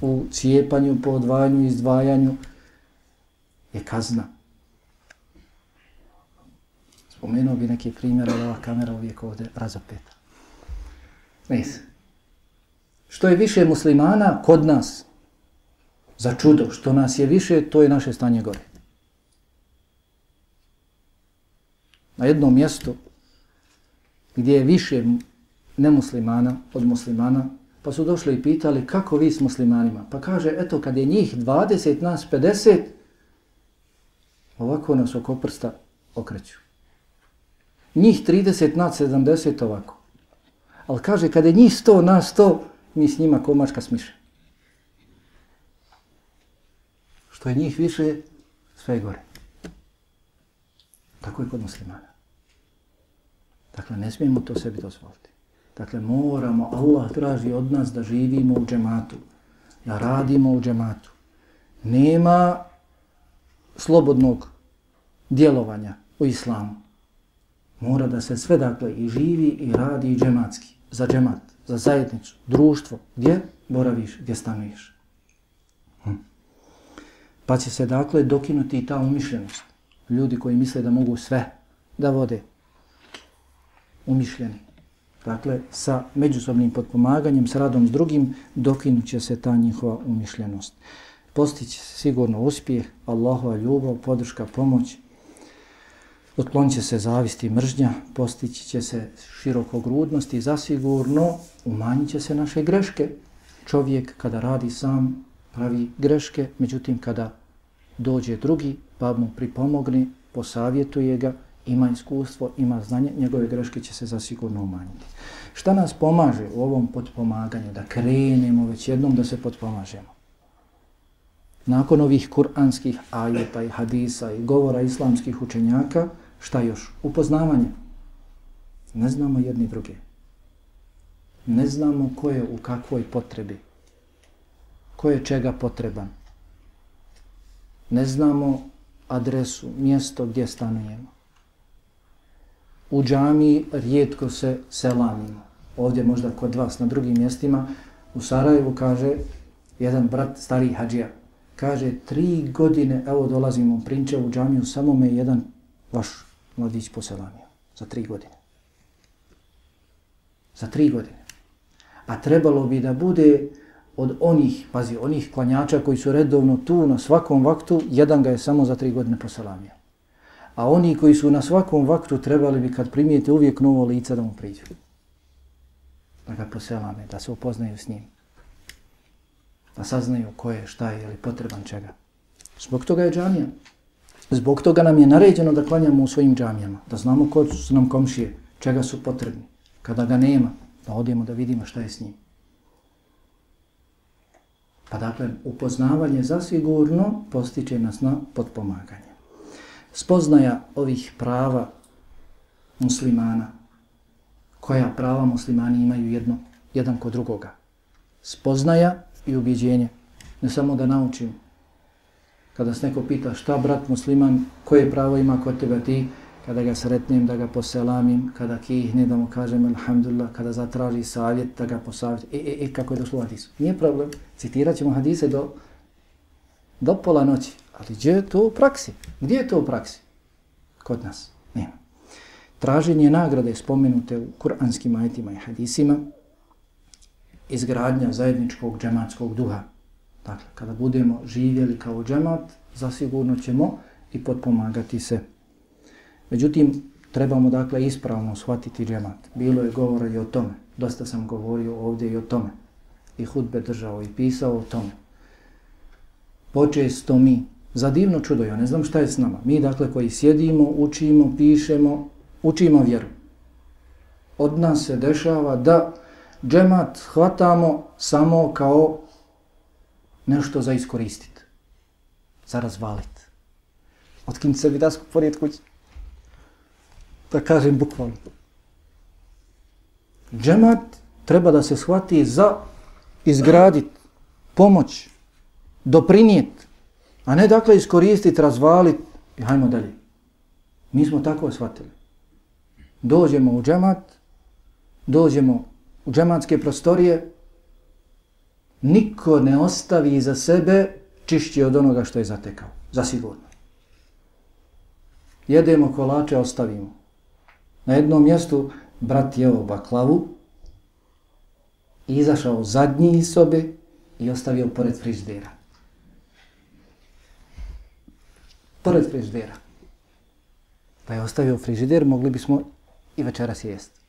U cijepanju, po odvajanju, izdvajanju je kazna. Spomenuo bi neki primjer, ali ova kamera uvijek ovdje razopeta. Nis. Što je više muslimana kod nas, za čudo, što nas je više, to je naše stanje gore. Na jednom mjestu gdje je više nemuslimana od muslimana, pa su došli i pitali kako vi s muslimanima. Pa kaže, eto, kad je njih 20, nas 50, ovako nas oko prsta okreću. Njih 30, nas 70, ovako. Ali kaže, kada je njih 100, nas 100, mi s njima komačka smiše. Što je njih više, sve je gore. Tako je kod muslimana. Dakle, ne smijemo to sebi dozvoliti. Dakle, moramo, Allah traži od nas da živimo u džematu, da radimo u džematu. Nema slobodnog djelovanja u islamu. Mora da se sve, dakle, i živi i radi i džematski, za džemat, za zajednicu, društvo, gdje boraviš, gdje stanuješ. Hm. Pa će se, dakle, dokinuti i ta umišljenost. Ljudi koji misle da mogu sve da vode, umišljeni. Dakle, sa međusobnim potpomaganjem, s radom s drugim, dokinut će se ta njihova umišljenost. Postići se sigurno uspjeh, Allahova ljubav, podrška, pomoć, otklonit će se zavisti i mržnja, postići će se širokogrudnost i zasigurno umanjit će se naše greške. Čovjek kada radi sam pravi greške, međutim kada dođe drugi pa mu pripomogni, posavjetuje ga, ima iskustvo, ima znanje, njegove greške će se zasigurno umanjiti. Šta nas pomaže u ovom potpomaganju, da krenemo već jednom da se potpomažemo? Nakon ovih kuranskih ajeta i hadisa i govora islamskih učenjaka, šta još? Upoznavanje. Ne znamo jedni druge. Ne znamo ko je u kakvoj potrebi. Ko je čega potreban. Ne znamo adresu, mjesto gdje stanujemo u džamiji rijetko se selamimo. Ovdje možda kod vas na drugim mjestima u Sarajevu kaže jedan brat stari hađija kaže tri godine evo dolazimo u Prinče u džamiju samo me jedan vaš mladić poselamio za tri godine. Za tri godine. A trebalo bi da bude od onih, pazi, onih klanjača koji su redovno tu na svakom vaktu, jedan ga je samo za tri godine poselamio. A oni koji su na svakom vaktu trebali bi kad primijete uvijek novo lice da mu priđu. Da ga poselame, da se upoznaju s njim. Da saznaju ko je, šta je ili potreban čega. Zbog toga je džamija. Zbog toga nam je naređeno da klanjamo u svojim džamijama. Da znamo ko su nam komšije, čega su potrebni. Kada ga nema, da odemo da vidimo šta je s njim. Pa dakle, upoznavanje zasigurno postiče nas na potpomaganje spoznaja ovih prava muslimana, koja prava muslimani imaju jedno, jedan kod drugoga. Spoznaja i ubjeđenje. Ne samo da naučim. Kada se neko pita šta brat musliman, koje pravo ima kod tebe ti, kada ga sretnem, da ga poselamim, kada kihne, da mu kažem alhamdulillah, kada zatraži savjet, da ga posavjet. E, e, e, kako je došlo u hadisu? Nije problem. Citirat ćemo hadise do, do pola noći. Ali gdje je to u praksi? Gdje je to u praksi? Kod nas. Nema. traženje nagrade spomenute u kuranskim ajetima i hadisima, izgradnja zajedničkog džematskog duha. Dakle, kada budemo živjeli kao džemat, zasigurno ćemo i potpomagati se. Međutim, trebamo dakle ispravno shvatiti džemat. Bilo je govora i o tome. Dosta sam govorio ovdje i o tome. I hudbe držao i pisao o tome. Počesto mi, za divno čudo, ja ne znam šta je s nama. Mi dakle koji sjedimo, učimo, pišemo, učimo vjeru. Od nas se dešava da džemat hvatamo samo kao nešto za iskoristit. Za razvalit. Otkinti se vidasku porijed kući. Da kažem bukvalno. Džemat treba da se shvati za izgradit, pomoć, doprinijet, a ne dakle iskoristit, razvaliti i hajmo dalje. Mi smo tako shvatili. Dođemo u džemat, dođemo u džematske prostorije, niko ne ostavi iza sebe čišći od onoga što je zatekao. Zasigurno. Jedemo kolače, ostavimo. Na jednom mjestu brat jeo baklavu, izašao zadnji iz sobe i ostavio pored friždera. Pored frižidera. Pa je ostavio frižider, mogli bismo i večeras jesti.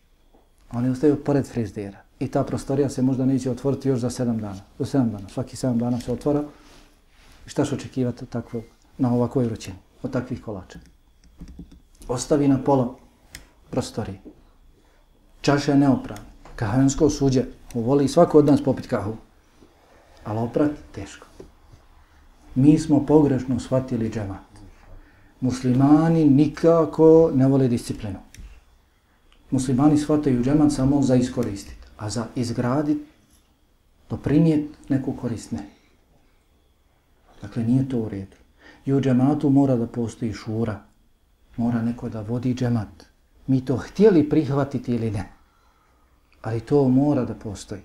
On je ostavio pored frižidera. I ta prostorija se možda neće otvoriti još za sedam dana. Do sedam dana. Svaki sedam dana se otvara. Šta će očekivati takvo, na ovakvoj vrućini? Od takvih kolača. Ostavi na pola prostorije. Čaša je neopravna. Kahajansko suđe. Voli svako od nas popiti kahu. Ali oprat teško. Mi smo pogrešno shvatili džemat. Muslimani nikako ne vole disciplinu muslimani shvataju džemat samo za iskoristiti, a za izgraditi, doprinijeti neku korist ne. Dakle, nije to u redu. I u džematu mora da postoji šura. Mora neko da vodi džemat. Mi to htjeli prihvatiti ili ne. Ali to mora da postoji.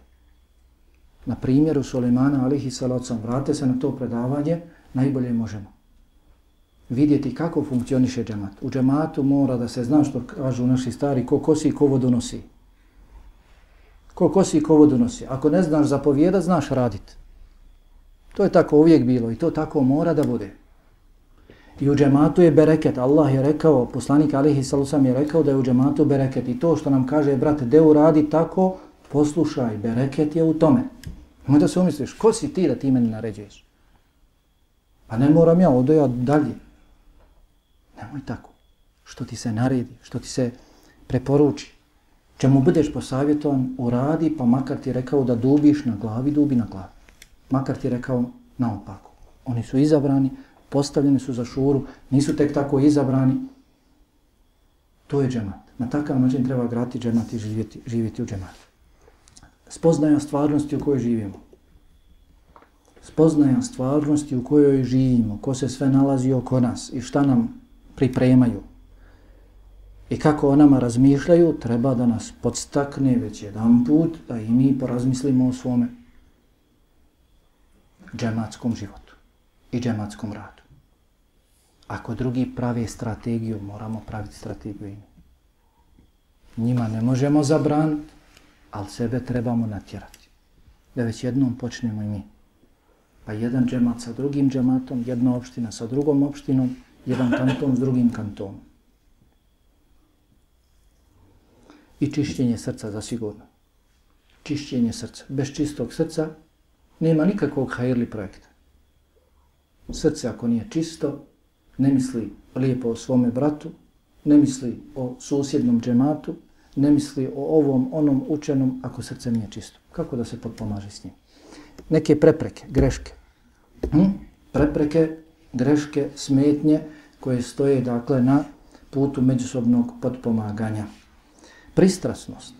Na primjeru Sulemana alihi salacom, vrate se na to predavanje, najbolje možemo vidjeti kako funkcioniše džemat. U džematu mora da se zna što kažu naši stari, ko kosi ko vodu nosi. Ko kosi ko vodu nosi. Ako ne znaš zapovjeda, znaš radit. To je tako uvijek bilo i to tako mora da bude. I u džematu je bereket. Allah je rekao, poslanik Alihi Salusam je rekao da je u džematu bereket. I to što nam kaže, brate, de uradi tako, poslušaj, bereket je u tome. Moj da se umisliš, ko si ti da ti meni naređuješ? Pa ne moram ja, odo ja dalje. Nemoj tako. Što ti se naredi, što ti se preporuči. Čemu budeš posavjetovan, uradi, pa makar ti rekao da dubiš na glavi, dubi na glavi. Makar ti rekao naopako. Oni su izabrani, postavljeni su za šuru, nisu tek tako izabrani. To je džemat. Na takav način treba grati džemat i živjeti, živjeti u džemat. Spoznaja stvarnosti u kojoj živimo. Spoznaja stvarnosti u kojoj živimo, ko se sve nalazi oko nas i šta nam pripremaju i kako o nama razmišljaju, treba da nas podstakne već jedan put da i mi porazmislimo o svome džematskom životu i džematskom radu. Ako drugi prave strategiju, moramo praviti strategiju i Njima ne možemo zabraniti, ali sebe trebamo natjerati. Da već jednom počnemo i mi. Pa jedan džemat sa drugim džematom, jedna opština sa drugom opštinom, jedan kanton s drugim kantonom. I čišćenje srca za sigurno. Čišćenje srca. Bez čistog srca nema nikakvog hajirli projekta. Srce ako nije čisto, ne misli lijepo o svome bratu, ne misli o susjednom džematu, ne misli o ovom, onom učenom, ako srce nije čisto. Kako da se potpomaže s njim? Neke prepreke, greške. Hm? Prepreke, greške, smetnje, koje stoje dakle na putu međusobnog potpomaganja. Pristrasnost,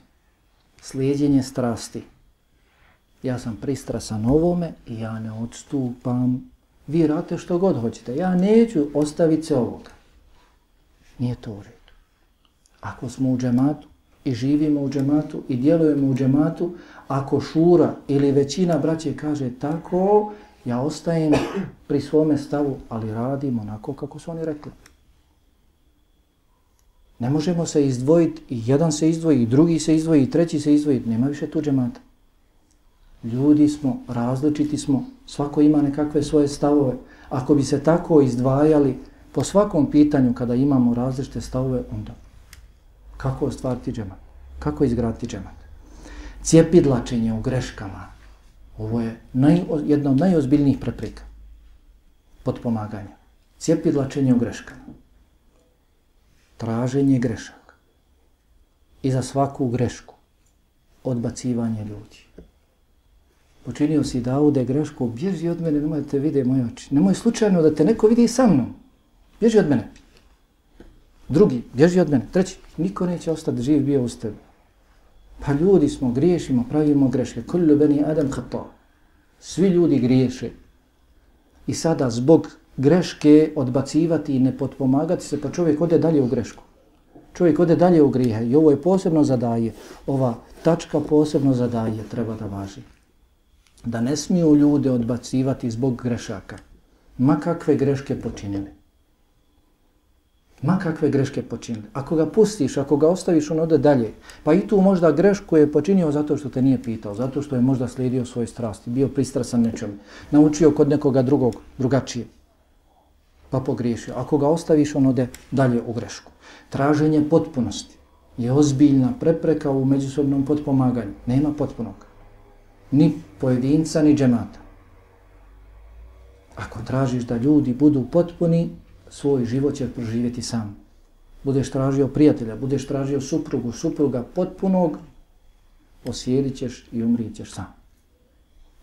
slijedjenje strasti. Ja sam pristrasan ovome i ja ne odstupam. Vi rate što god hoćete. Ja neću ostaviti se ovoga. Nije to u redu. Ako smo u džematu i živimo u džematu i djelujemo u džematu, ako šura ili većina braće kaže tako, ja ostajem pri svome stavu, ali radim onako kako su oni rekli. Ne možemo se izdvojiti, i jedan se izdvoji, i drugi se izdvoji, i treći se izdvoji. Nema više tu džemata. Ljudi smo, različiti smo, svako ima nekakve svoje stavove. Ako bi se tako izdvajali po svakom pitanju kada imamo različite stavove, onda kako ostvariti džemat? Kako izgraditi džemat? Cijepidlačenje u greškama. Ovo je naj, jedna od najozbiljnijih preprika podpomaganja. Cijepidlačenje u greškama. Traženje grešaka. I za svaku grešku odbacivanje ljudi. Počinio si Daude grešku, bježi od mene, nemoj da te vide moje oči. Nemoj slučajno da te neko vidi sa mnom. Bježi od mene. Drugi, bježi od mene. Treći, niko neće ostati živ bio uz tebe. Pa ljudi smo, griješimo, pravimo greške. Kullu beni adam khata. Svi ljudi griješe. I sada zbog greške odbacivati i ne potpomagati se, pa čovjek ode dalje u grešku. Čovjek ode dalje u grijehe. I ovo je posebno zadaje. Ova tačka posebno zadaje treba da važi. Da ne smiju ljude odbacivati zbog grešaka. Ma kakve greške počinili. Ma kakve greške počinili. Ako ga pustiš, ako ga ostaviš, on ode dalje. Pa i tu možda grešku je počinio zato što te nije pitao, zato što je možda slijedio svoje strasti, bio pristrasan nečem, naučio kod nekoga drugog, drugačije, pa pogriješio. Ako ga ostaviš, on ode dalje u grešku. Traženje potpunosti je ozbiljna prepreka u međusobnom potpomaganju. Nema potpunog. Ni pojedinca, ni džemata. Ako tražiš da ljudi budu potpuni, svoj život će proživjeti sam. Budeš tražio prijatelja, budeš tražio suprugu, supruga potpunog, osjedit ćeš i umrit ćeš sam.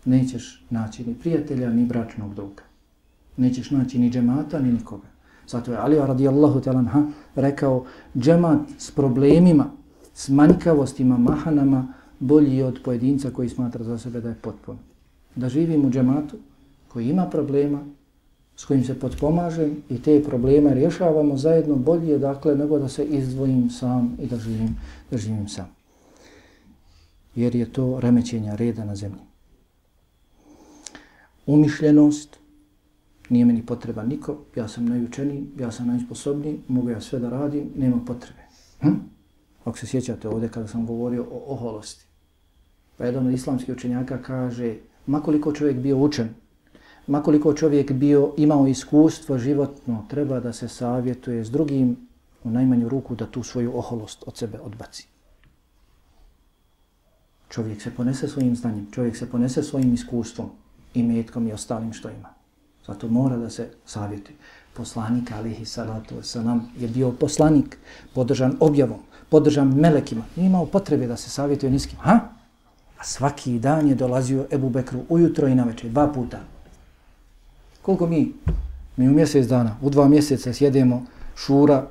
Nećeš naći ni prijatelja, ni bračnog druga. Nećeš naći ni džemata, ni nikoga. Zato je Ali radijallahu talanha rekao, džemat s problemima, s manjkavostima, mahanama, bolji od pojedinca koji smatra za sebe da je potpun. Da živim u džematu koji ima problema, s kojim se potpomažem i te probleme rješavamo zajedno bolje dakle nego da se izdvojim sam i da živim, da živim sam. Jer je to remećenja reda na zemlji. Umišljenost, nije meni potreba niko, ja sam najučeniji, ja sam najsposobniji, mogu ja sve da radim, nema potrebe. Hm? Ako se sjećate ovdje kada sam govorio o oholosti, pa jedan od islamskih učenjaka kaže, makoliko čovjek bio učen, makoliko čovjek bio imao iskustvo životno, treba da se savjetuje s drugim u najmanju ruku da tu svoju oholost od sebe odbaci. Čovjek se ponese svojim znanjem, čovjek se ponese svojim iskustvom i metkom i ostalim što ima. Zato mora da se savjetuje. Poslanik alihi salatu wasalam je bio poslanik, podržan objavom, podržan melekima. Nije imao potrebe da se savjetuje niskim. Ha? A svaki dan je dolazio Ebu Bekru ujutro i na večer, dva puta. Koliko mi? Mi u mjesec dana, u dva mjeseca sjedemo, šura,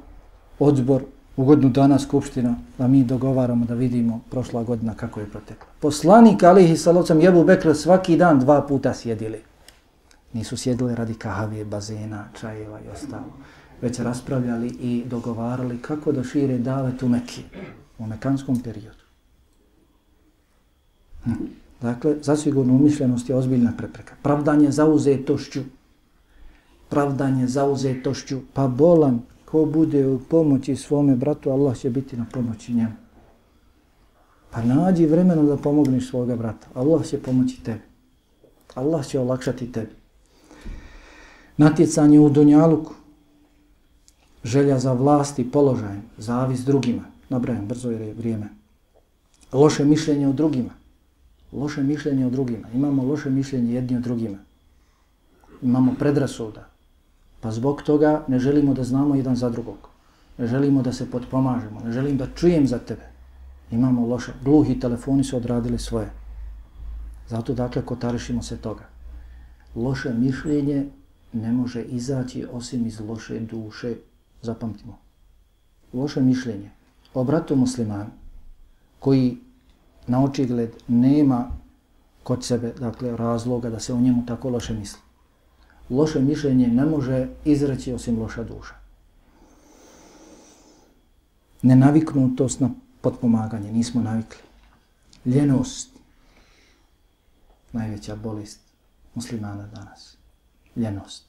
odbor, u godinu dana skupština, da mi dogovaramo da vidimo prošla godina kako je protekla. Poslanik Alihi Salocam Jebu Bekr svaki dan dva puta sjedili. Nisu sjedili radi kahave, bazena, čajeva i ostalo. Već raspravljali i dogovarali kako da šire davet u Mekiji, u mekanskom periodu. Hm. Dakle, zasigurno umišljenost je ozbiljna prepreka. Pravdanje zauzetošću pravdanje zauzetošću, pa bolan, ko bude u pomoći svome bratu, Allah će biti na pomoći njemu. Pa nađi vremena da pomogneš svoga brata. Allah će pomoći tebi. Allah će olakšati tebi. Natjecanje u Dunjaluku. Želja za vlast i položaj. Zavis drugima. Nabrajem, brzo jer je vrijeme. Loše mišljenje o drugima. Loše mišljenje o drugima. Imamo loše mišljenje jedni o drugima. Imamo predrasuda. Pa zbog toga ne želimo da znamo jedan za drugog. Ne želimo da se potpomažemo. Ne želim da čujem za tebe. Imamo loše. Gluhi telefoni su odradili svoje. Zato dakle kotarišimo se toga. Loše mišljenje ne može izaći osim iz loše duše. Zapamtimo. Loše mišljenje o bratu muslimanu koji na očigled nema kod sebe dakle, razloga da se o njemu tako loše misli loše mišljenje ne može izreći osim loša duša. Nenaviknutost na potpomaganje, nismo navikli. Ljenost, najveća bolest muslimana danas. Ljenost.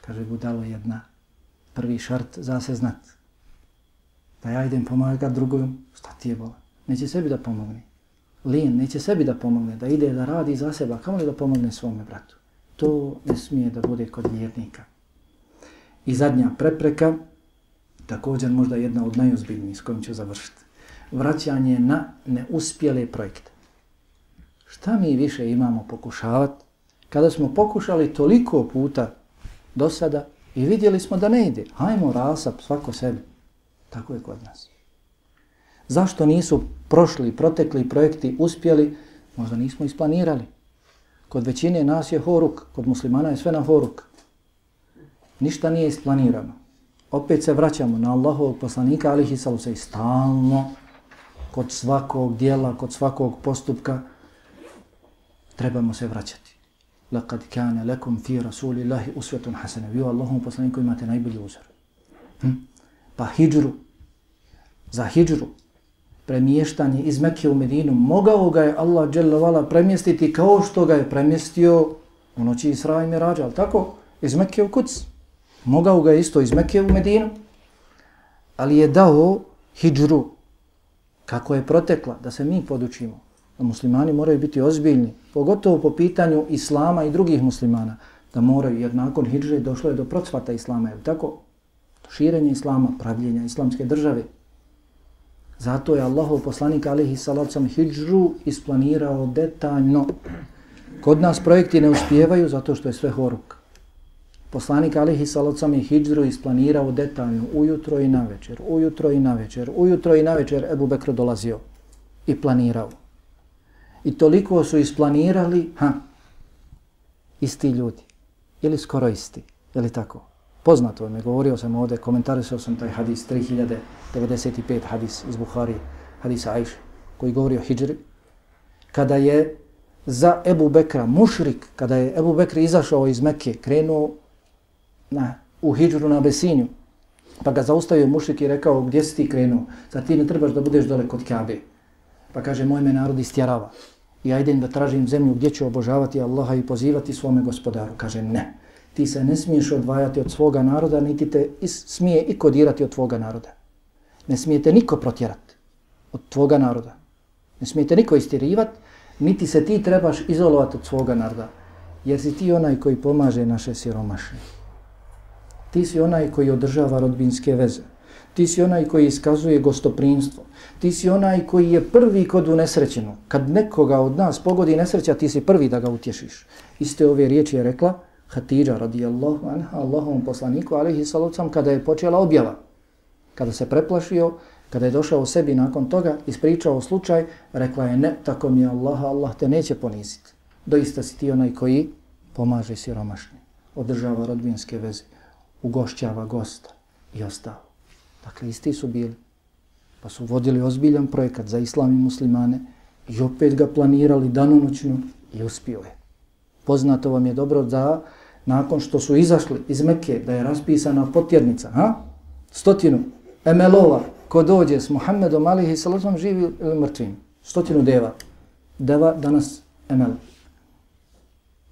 Kaže Budalo jedna, prvi šart za se znat. Da ja idem pomagati drugom, šta ti je bolan? Neće sebi da pomogne. Lijen neće sebi da pomogne, da ide da radi za seba, kamo li da pomogne svome bratu? To ne smije da bude kod vjernika. I zadnja prepreka, također možda jedna od najozbiljnijih s kojom ću završiti. Vraćanje na neuspjele projekte. Šta mi više imamo pokušavati? Kada smo pokušali toliko puta do sada i vidjeli smo da ne ide, hajmo rasap svako sebi. Tako je kod nas. Zašto nisu prošli, protekli projekti uspjeli? Možda nismo isplanirali. Kod većine nas je horuk, kod muslimana je sve na horuk. Ništa nije isplanirano. Opet se vraćamo na Allahovog poslanika, ali ih se i stalno kod svakog dijela, kod svakog postupka trebamo se vraćati. Laqad kana lakum fi rasulillahi uswatun hasana. Vi Allahom poslaniku imate najbolji uzor. Hm? Pa hijđru, za hijđru, premještanje iz Mekke u Medinu, mogao ga je Allah dželle premjestiti kao što ga je premjestio u noći Isra i Mirađa, ali tako? Iz Mekke u Kuc. Mogao ga je isto iz Mekke u Medinu, ali je dao hijđru, kako je protekla, da se mi podučimo. Da muslimani moraju biti ozbiljni, pogotovo po pitanju Islama i drugih muslimana, da moraju, jer nakon hijđre došlo je do procvata Islama, je tako? Širenje Islama, pravljenja islamske države, Zato je Allahov poslanik alihi salacom hijđru isplanirao detaljno. Kod nas projekti ne uspijevaju zato što je sve horuk. Poslanik alihi salacom je hijđru isplanirao detaljno ujutro i navečer, ujutro i navečer, ujutro i navečer Ebu Bekr dolazio i planirao. I toliko su isplanirali, ha, isti ljudi, ili skoro isti, ili tako. Poznato je, govorio sam ovdje, komentarisao sam taj hadis 3095 hadis iz Buhari, hadisa Ajše, koji govori o hijri. Kada je za Ebu Bekra mušrik, kada je Ebu Bekr izašao iz Mekke, krenuo na, u hijru na Besinju, pa ga zaustavio mušrik i rekao, gdje si ti krenuo? Zar ti ne trebaš da budeš dole kod Kabe? Pa kaže, moj me narod istjarava. I ja idem da tražim zemlju gdje ću obožavati Allaha i pozivati svome gospodaru. Kaže, ne ti se ne smiješ odvajati od svoga naroda, niti te is, smije i kodirati od tvoga naroda. Ne smijete niko protjerati od tvoga naroda. Ne smijete niko istirivati, niti se ti trebaš izolovati od svoga naroda. Jer si ti onaj koji pomaže naše siromašne. Ti si onaj koji održava rodbinske veze. Ti si onaj koji iskazuje gostoprinstvo. Ti si onaj koji je prvi kod unesrećenu. Kad nekoga od nas pogodi nesreća, ti si prvi da ga utješiš. Iste ove riječi je rekla Hatidža radijallahu anha, Allahovom poslaniku, alihi salucam, kada je počela objava, kada se preplašio, kada je došao u sebi nakon toga, ispričao slučaj, rekla je, ne, tako mi je Allah, Allah te neće poniziti. Doista si ti onaj koji pomaže siromašni, održava rodbinske veze, ugošćava gosta i ostalo. Dakle, isti su bili, pa su vodili ozbiljan projekat za islam i muslimane i opet ga planirali danonoćno i uspio je. Poznato vam je dobro da nakon što su izašli iz Mekke, da je raspisana potjednica, ha? stotinu emelova, ko dođe s Muhammedom alihi sallam živi ili mrtvim, stotinu deva, deva danas emel,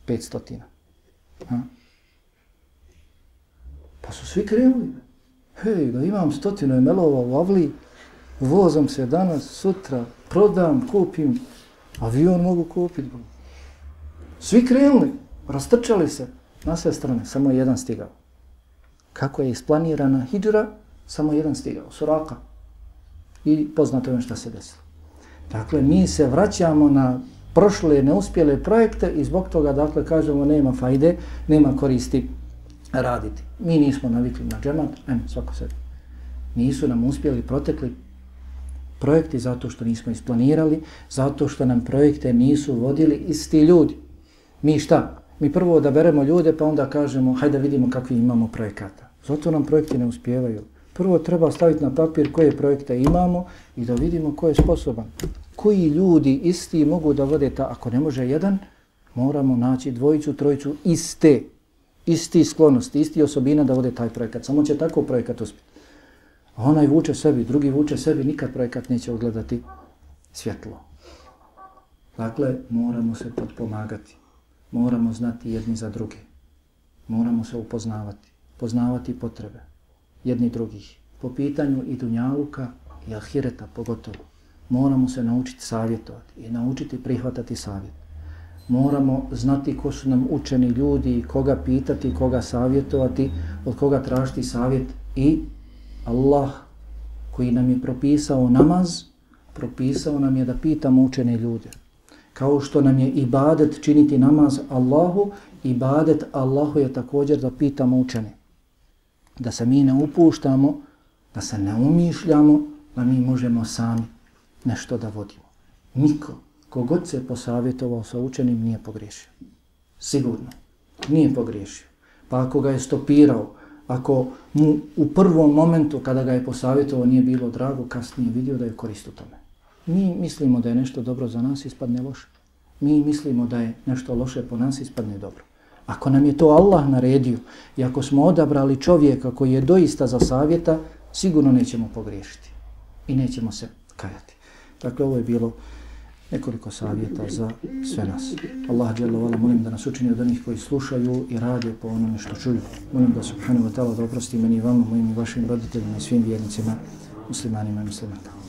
pet stotina. Ha? Pa su svi krenuli. Hej, da imam stotinu emelova u Avli, vozom se danas, sutra, prodam, kupim, avion mogu kupiti. Svi krenuli, rastrčali se, na sve strane, samo jedan stigao. Kako je isplanirana hijđra, samo jedan stigao, suraka. I poznato je ono šta se desilo. Dakle, mi se vraćamo na prošle neuspjele projekte i zbog toga, dakle, kažemo, nema fajde, nema koristi raditi. Mi nismo navikli na džemat, ajmo, svako sebi. Nisu nam uspjeli protekli projekti zato što nismo isplanirali, zato što nam projekte nisu vodili isti ljudi. Mi šta? Mi prvo odaberemo ljude pa onda kažemo hajde vidimo kakvi imamo projekata. Zato nam projekti ne uspijevaju. Prvo treba staviti na papir koje projekte imamo i da vidimo ko je sposoban. Koji ljudi isti mogu da vode ta, ako ne može jedan, moramo naći dvojicu, trojicu iste, isti sklonosti, isti osobina da vode taj projekat. Samo će tako projekat uspjeti. A onaj vuče sebi, drugi vuče sebi, nikad projekat neće ogledati svjetlo. Dakle, moramo se podpomagati moramo znati jedni za druge. Moramo se upoznavati, poznavati potrebe jedni drugih, po pitanju i dunjaluka i ahireta pogotovo. Moramo se naučiti savjetovati i naučiti prihvatati savjet. Moramo znati ko su nam učeni ljudi i koga pitati, koga savjetovati, od koga tražiti savjet i Allah koji nam je propisao namaz, propisao nam je da pitamo učene ljude. Kao što nam je ibadet činiti namaz Allahu, ibadet Allahu je također da pitamo učene. Da se mi ne upuštamo, da se ne umišljamo, da mi možemo sami nešto da vodimo. Niko, kogod se posavjetovao sa učenim, nije pogriješio. Sigurno, nije pogriješio. Pa ako ga je stopirao, ako mu u prvom momentu kada ga je posavjetovao nije bilo drago, kasnije vidio da je korist u tome. Mi mislimo da je nešto dobro za nas, ispadne loše. Mi mislimo da je nešto loše po nas, ispadne dobro. Ako nam je to Allah naredio i ako smo odabrali čovjeka koji je doista za savjeta, sigurno nećemo pogriješiti i nećemo se kajati. Dakle, ovo je bilo nekoliko savjeta za sve nas. Allah dželle molim da nas učini od onih koji slušaju i rade po onome što čuju. Molim da subhanahu wa ta'ala da oprosti meni i vama, mojim i vašim roditeljima i svim vjernicima, muslimanima i muslimankama.